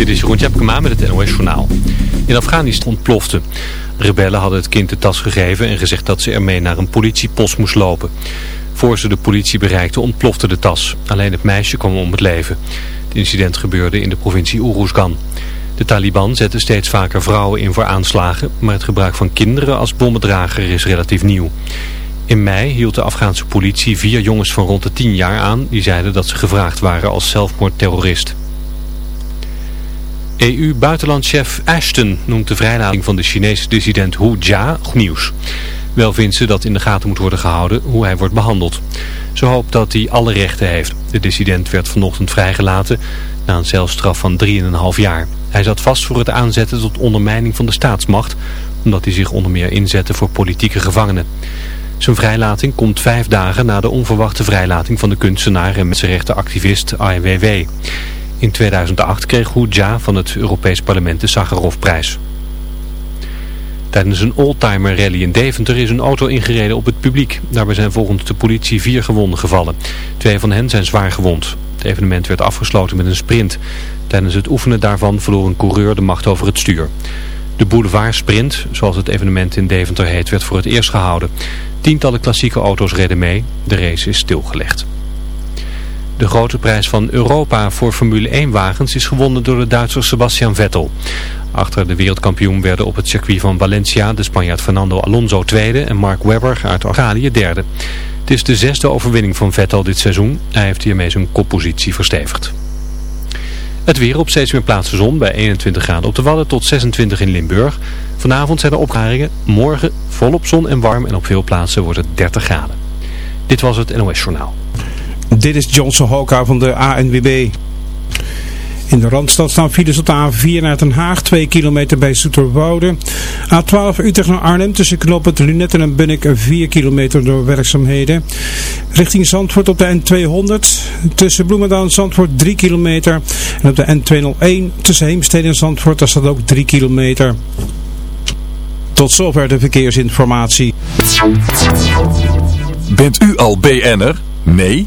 Dit is Jeroen Tjepkema met het NOS Journaal. In Afghanistan ontplofte. Rebellen hadden het kind de tas gegeven en gezegd dat ze ermee naar een politiepost moest lopen. Voor ze de politie bereikten ontplofte de tas. Alleen het meisje kwam om het leven. Het incident gebeurde in de provincie Uruzgan. De Taliban zetten steeds vaker vrouwen in voor aanslagen, maar het gebruik van kinderen als bommendrager is relatief nieuw. In mei hield de Afghaanse politie vier jongens van rond de 10 jaar aan die zeiden dat ze gevraagd waren als zelfmoordterrorist. EU-buitenlandchef Ashton noemt de vrijlating van de Chinese dissident Hu Jia goed nieuws. Wel vindt ze dat in de gaten moet worden gehouden hoe hij wordt behandeld. Ze hoopt dat hij alle rechten heeft. De dissident werd vanochtend vrijgelaten na een celstraf van 3,5 jaar. Hij zat vast voor het aanzetten tot ondermijning van de staatsmacht, omdat hij zich onder meer inzette voor politieke gevangenen. Zijn vrijlating komt vijf dagen na de onverwachte vrijlating van de kunstenaar en mensenrechtenactivist Ai Weiwei. In 2008 kreeg Jia van het Europees Parlement de Sakharovprijs. Tijdens een oldtimer rally in Deventer is een auto ingereden op het publiek. Daarbij zijn volgens de politie vier gewonden gevallen. Twee van hen zijn zwaar gewond. Het evenement werd afgesloten met een sprint. Tijdens het oefenen daarvan verloor een coureur de macht over het stuur. De Boulevard Sprint, zoals het evenement in Deventer heet, werd voor het eerst gehouden. Tientallen klassieke auto's reden mee. De race is stilgelegd. De grote prijs van Europa voor Formule 1 wagens is gewonnen door de Duitser Sebastian Vettel. Achter de wereldkampioen werden op het circuit van Valencia de Spanjaard Fernando Alonso tweede en Mark Webber uit Australië derde. Het is de zesde overwinning van Vettel dit seizoen. Hij heeft hiermee zijn koppositie verstevigd. Het weer op steeds meer plaatsen zon bij 21 graden op de Wadden tot 26 in Limburg. Vanavond zijn er opklaringen. Morgen volop zon en warm en op veel plaatsen wordt het 30 graden. Dit was het NOS Journaal. Dit is Johnson Hoka van de ANWB. In de Randstad staan files op de A4 naar Den Haag, 2 kilometer bij Zoeterwoude. A12 Utrecht naar Arnhem tussen knooppunt Lunetten en Bunnik 4 kilometer door werkzaamheden. Richting Zandvoort op de N200 tussen Bloemendaal en Zandvoort 3 kilometer. En op de N201 tussen Heemstede en Zandvoort daar staat ook 3 kilometer. Tot zover de verkeersinformatie. Bent u al BN'er? Nee?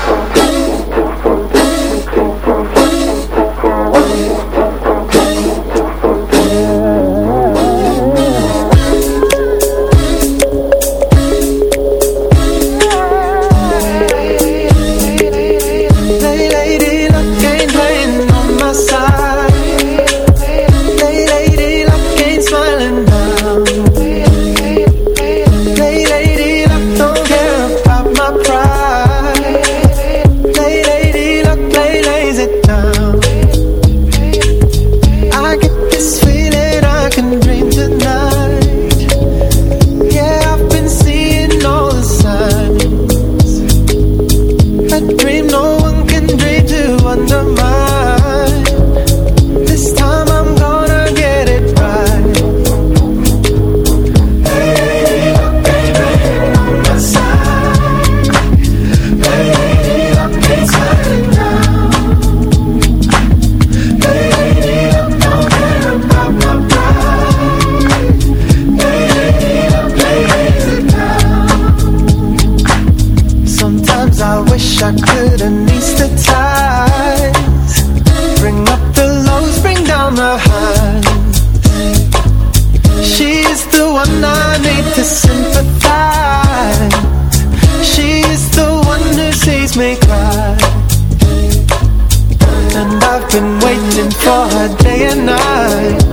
Waiting for her day and night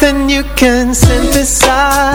something you can synthesize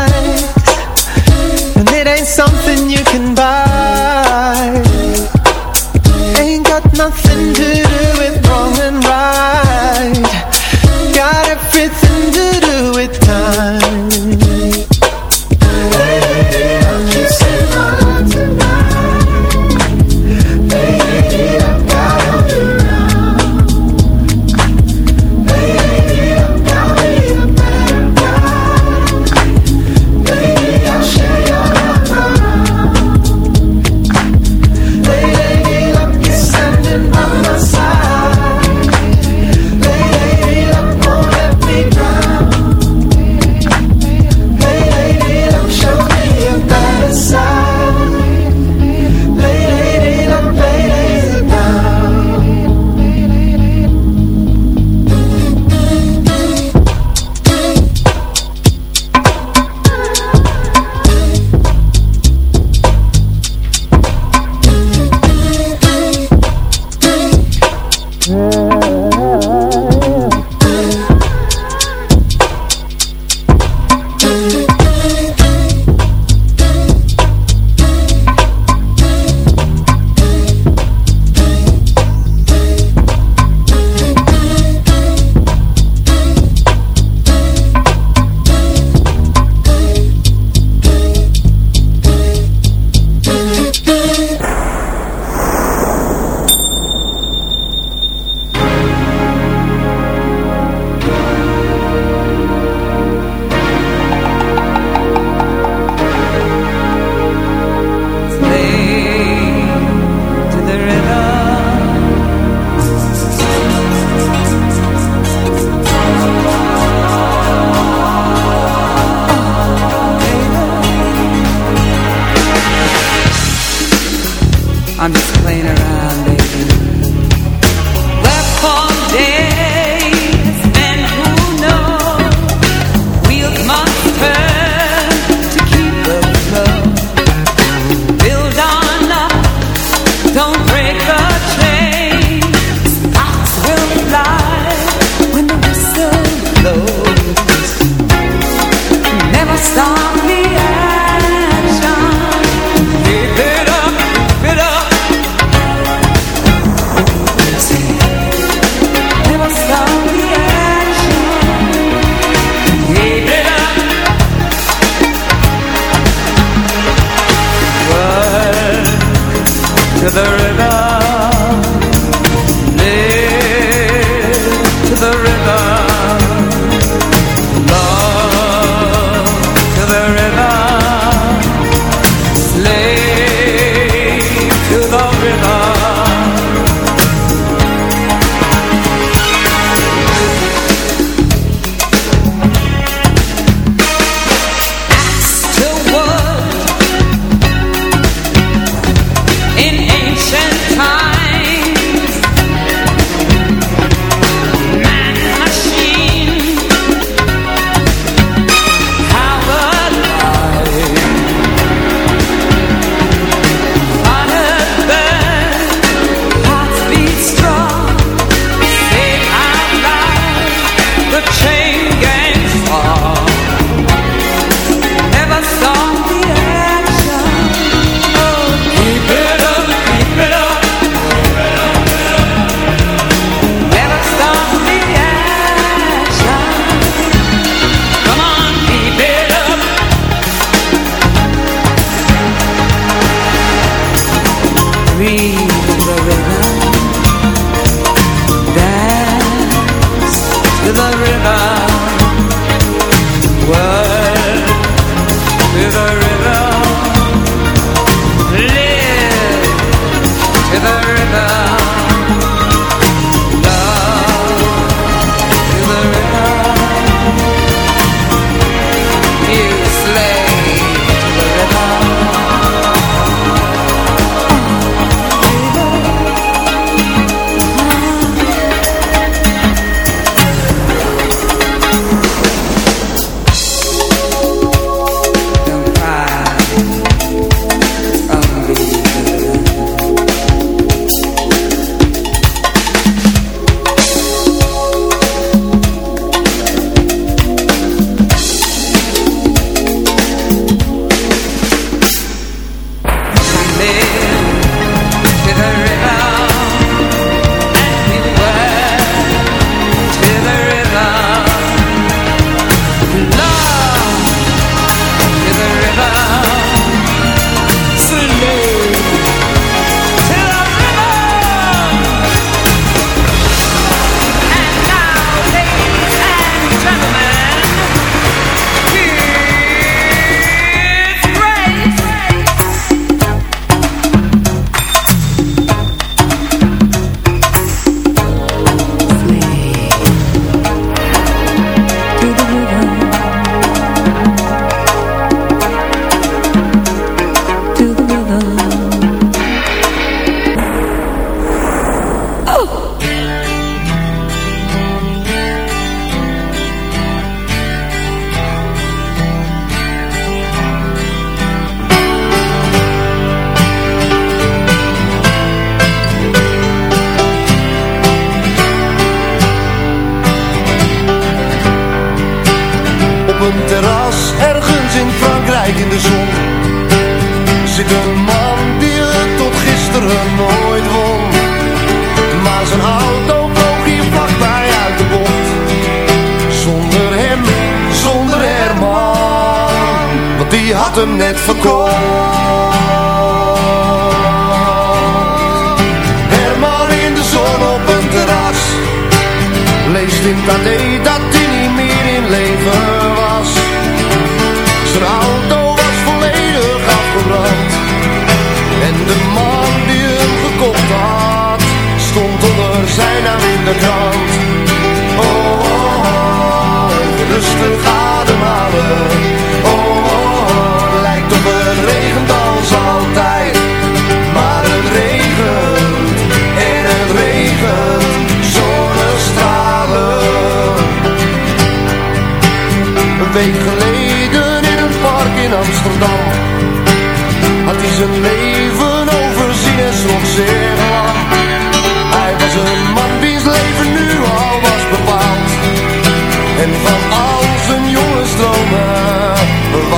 stay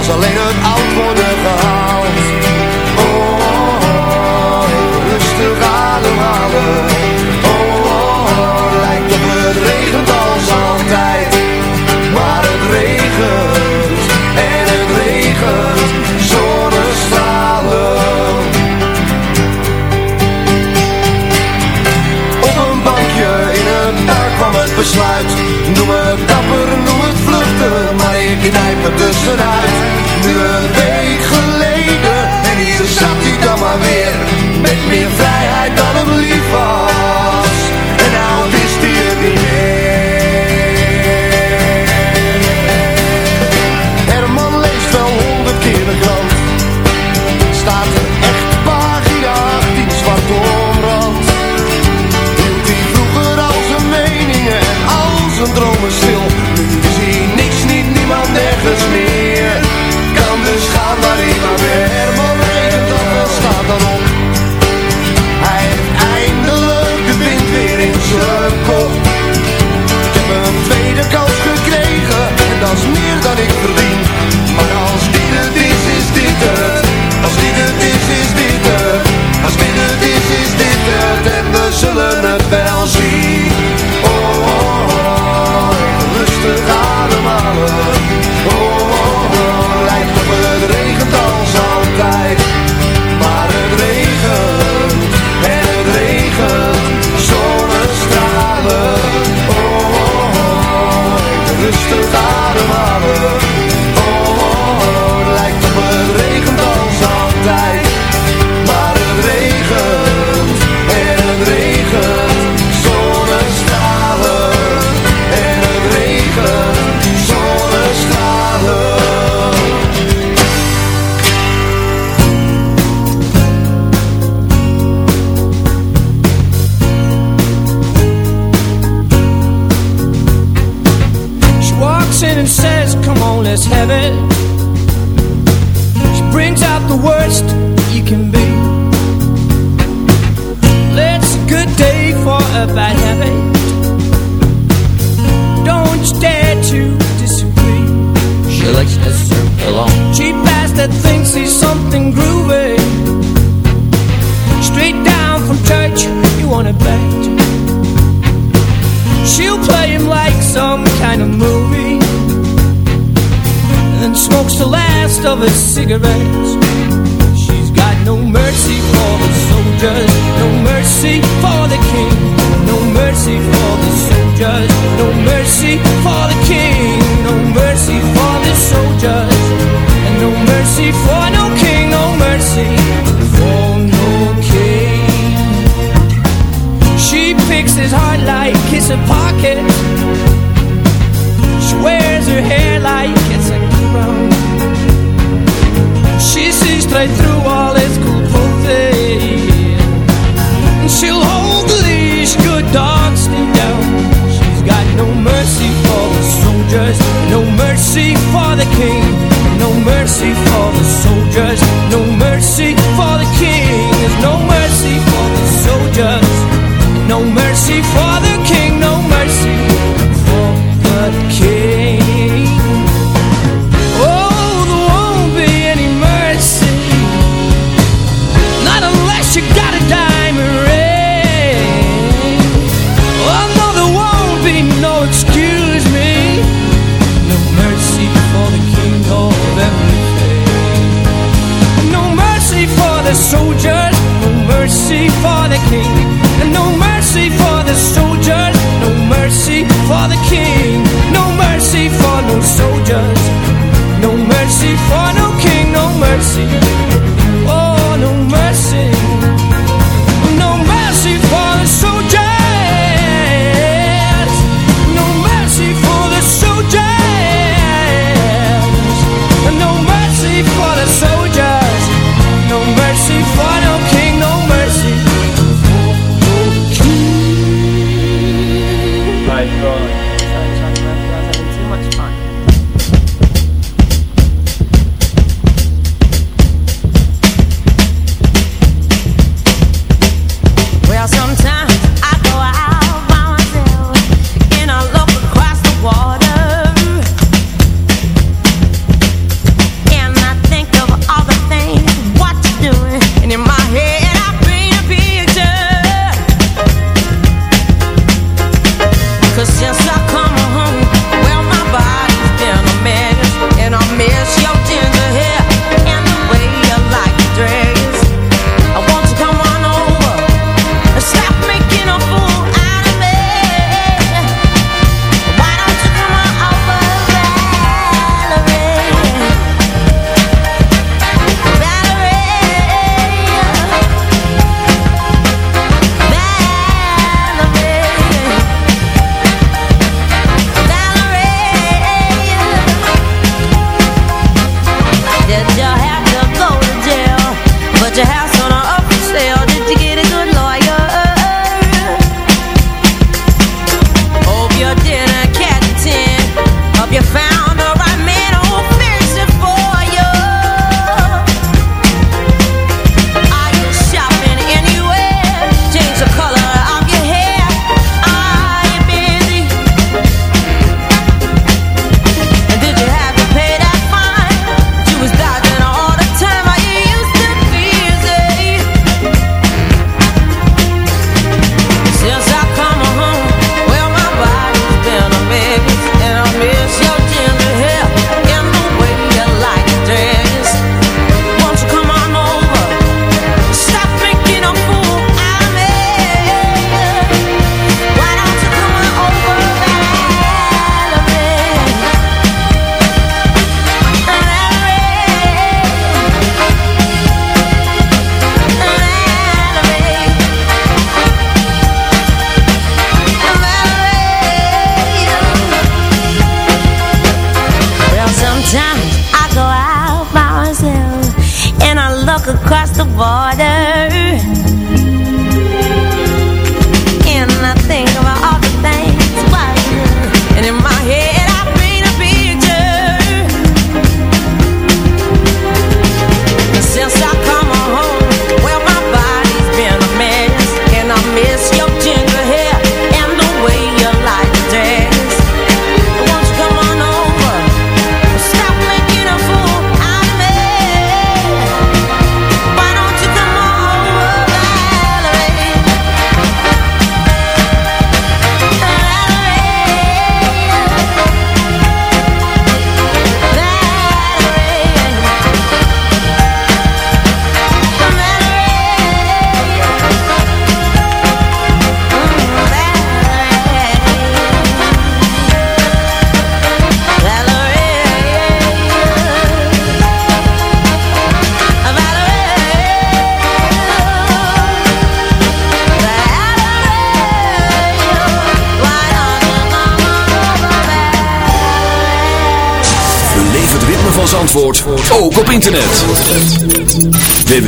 als alleen het oud worden gehaald. Oh, oh, oh rustig ademhalen. Oh, oh, oh, lijkt op het regent als altijd. Maar het regent en het regent zonnestralen. Op een bankje in een park kwam het besluit, noem het ik knijp dus er tussenuit. Nu een week geleden, en hier zat hij dan maar weer. Met meer vrijheid dan een lief.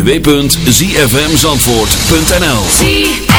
www.zfmzandvoort.nl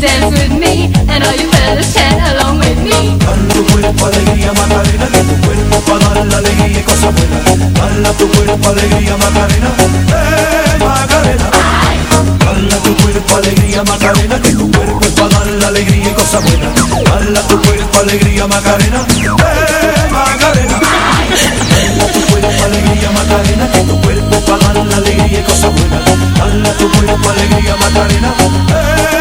dance with me, and all you fellas chant along with me. Dala tu cuerpo alegría Macarena, tu cuerpo la alegría y tu cuerpo alegría Macarena, eh Macarena. Dala tu cuerpo alegría Macarena, que tu cuerpo para dar la alegría y cosas buenas. Dala tu cuerpo alegría Macarena, eh Macarena. Tu cuerpo alegría Macarena, tu cuerpo para dar la alegría y cosas buenas. Dala tu cuerpo alegría Macarena, eh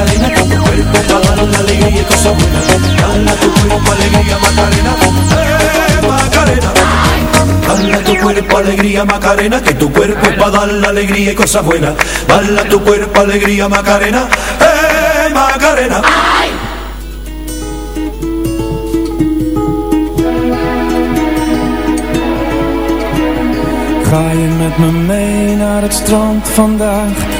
Macarena, con tu cuerpo para dar la alegría y cosas buenas. Dale tu cuerpo alegría Macarena, eh Macarena. Dala tu cuerpo alegría Macarena, que tu cuerpo es para dar la alegría y cosas buenas. Dala tu cuerpo alegría Macarena, eh Macarena. ¡Ay! Ga je met me mee naar het strand vandaag?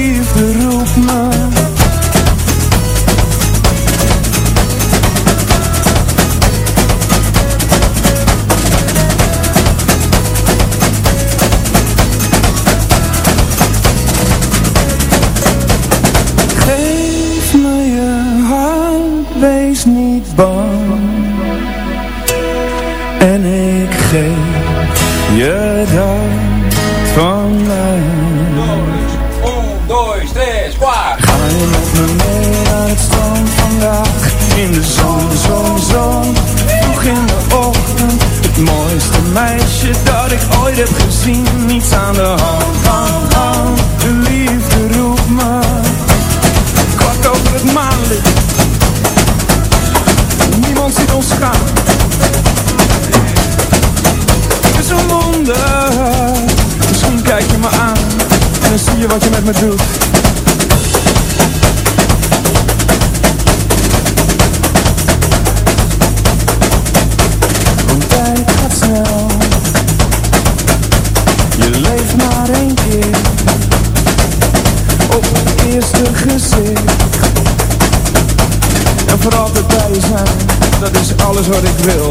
to the grill.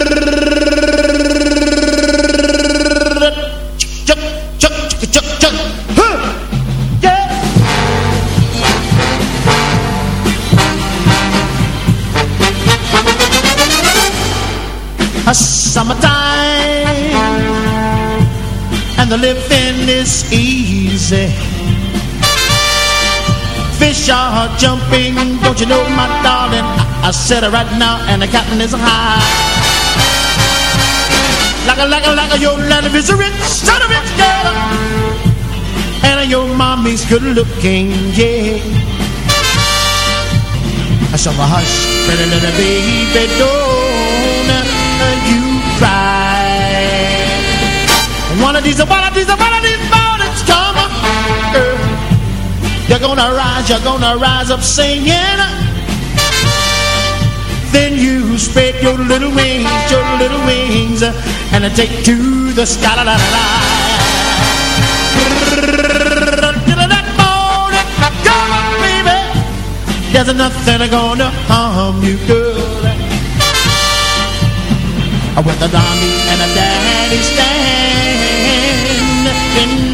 a summertime and the living is easy. Fish are jumping, don't you know, my darling? I, I said it right now, and the captain is high. Like a, like a, like a, your land is a rich, son of rich girl, and your mommy's good looking, yeah. I saw my hush, little, little baby, don't Of these, one of these mornings come, girl. You're gonna rise, you're gonna rise up singing. Then you spread your little wings, your little wings, and take to the sky. La, la, la. That morning, come on, baby. There's nothing gonna harm you, girl. With a mommy and a daddy standing Ten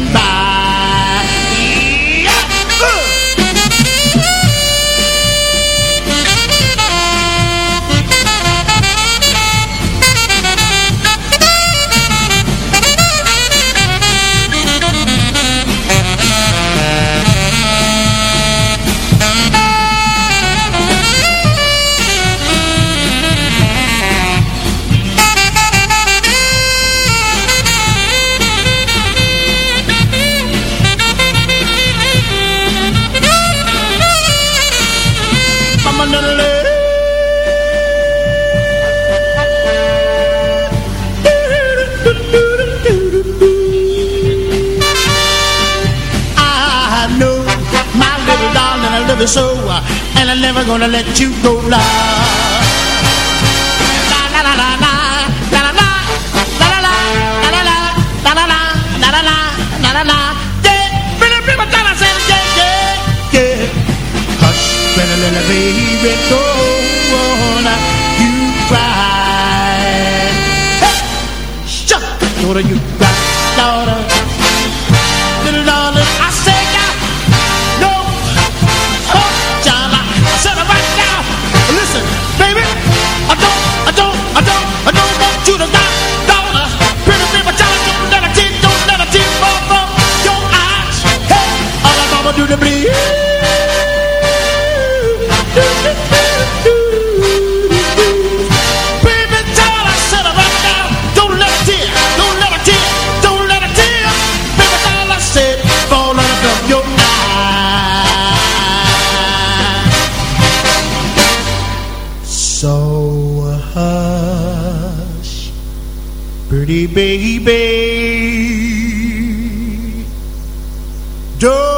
gonna let you go, love. La la la la la, la la baby. Don't